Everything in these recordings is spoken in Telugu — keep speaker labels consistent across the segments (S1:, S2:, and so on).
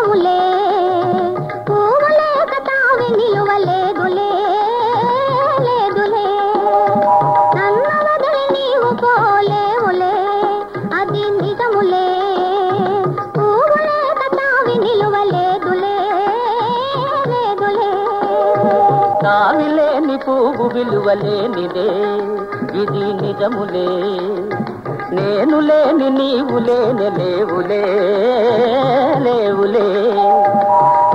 S1: నిజములే పువ్వులే కటావి నిలువలేదులే లేదులే. నన్ను వదిలి నీవు పోలేవులే అది నిజములే. పువ్వులే కటావి నిలువలేదులే లేదులే.
S2: కావిలేని పువ్వు విలువలేనిదే ఇది నిజములే. నేను లేని నీవు లేని లేవులే లేవులే.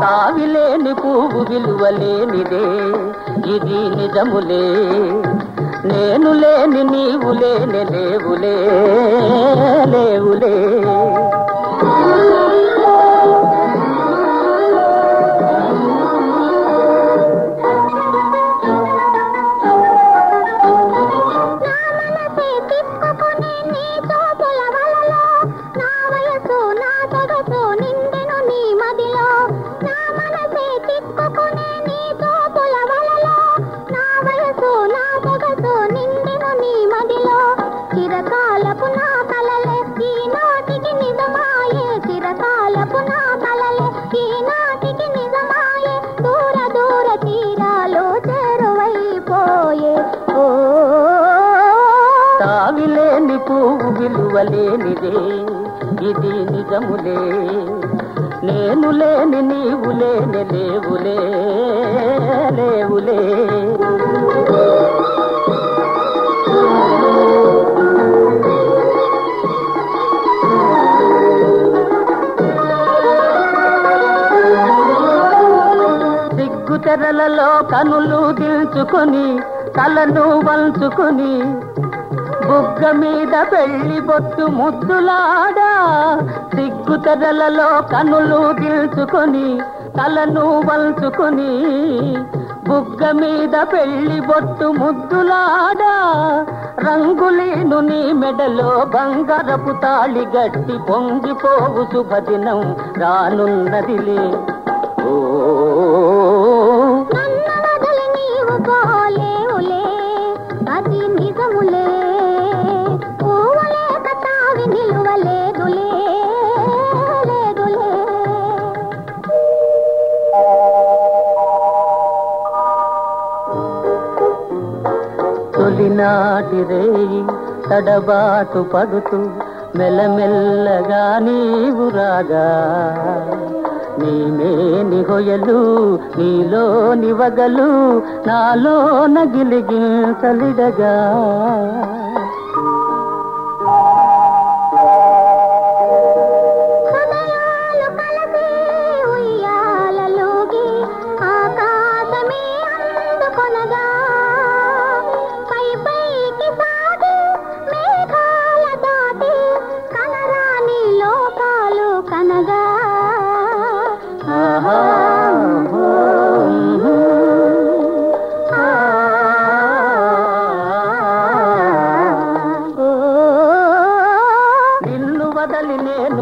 S2: తావి లేని పువ్వు విలువ లేనిదే ఇది నిజములే. నేను లేని నీవు లేని లేవులే లేవులే. లేని పువ్వు విలువలేనిదే ఇది నిజములే. నేను లేని నీవు లేని లేవులే లేవులే. తెరలలో కనులు దిల్చుకొని తలను వంచుకొని బుగ్గ మీద పెళ్ళి బొట్టు ముద్దులాడా సిగ్గు తెరలలో కనులు దిల్చుకొని తలను వల్చుకొని బుగ్గ మీద పెళ్ళి బొట్టు ముద్దులాడా రంగులేను నీ మెడలో బంగారపు తాళి గట్టి పొంగిపోవు శుభదినం రానున్నదిలే. తొలినాటి తడబాటు పడుతూ మెల్లమెల్లగా నీవు రాగా. నీమేని హొయలు నీలోని వగలు నాలో నగిలిగించలిడగా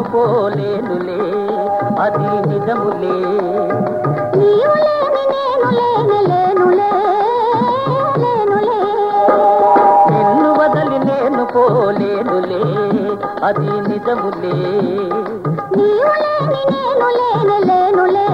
S2: వదలి నేను పోలేనులే అది నిజములే నిన్ను వదలి నేను పోలేనులే అది నిజములే.
S1: నీవు లేని నేను లేని లేనులే.